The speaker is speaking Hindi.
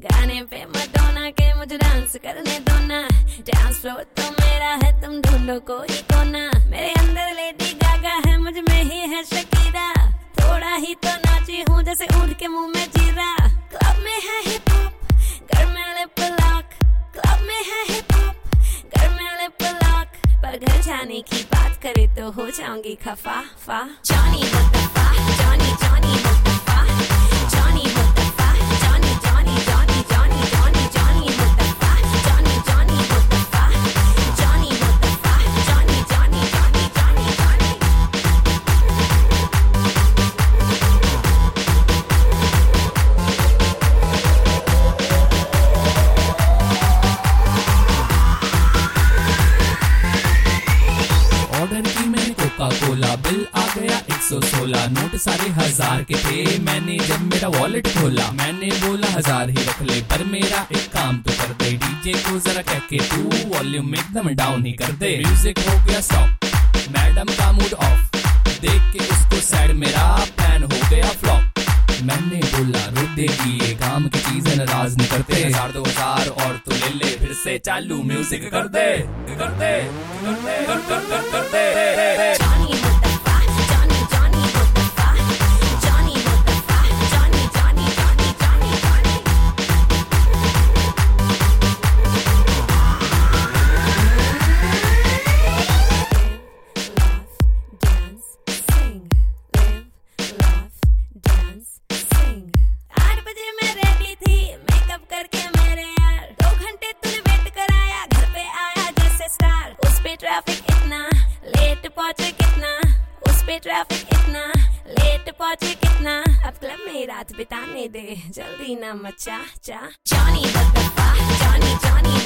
गाने पे मटोना के मुझे डांस करने दो ना। डांस फ्लोर तो मेरा है, तुम ढूंढो कोई कोना मेरे अंदर लेडी गागा है, मुझमें ही है शकीरा थोड़ा ही तो नाची हूँ, जैसे ऊँट के मुँह में जीरा। क्लब में है हिप हॉप घर में लिप लॉक क्लब में है हिप हॉप घर में लिप लॉक पर घर जाने की बात करे तो हो जाऊँगी खफा फा जॉनी कोला बिल आ गया 116 नोट सारे हज़ार के थे मैंने जब मेरा वॉलेट खोला मैंने बोला हज़ार ही रख ले पर मेरा एक काम तो कर दे डीजे को जरा कह के तू वॉल्यूम एकदम डाउन ही कर दे म्यूज़िक हो गया स्टॉप मैडम का मूड ऑफ़ देख के उसको सैड मेरा प्लान हो गया फ्लॉप मैंने बोला रुक देगी ये काम की चीज़ नाराज़ नहीं करते हज़ार दो हज़ार और तो ले ले फिर से चालू म्यूज़िक कर दे कर दे कर दे कर कर कर कर दे Johnny Mustafa, ट्रैफ़िक इतना लेट पहुँचे कितना? उस पे ट्रैफ़िक इतना लेट पहुँचे कितना? अब क्लब में रात बिताने दे, जल्दी ना मचा, चा। Johnny Johnny Johnny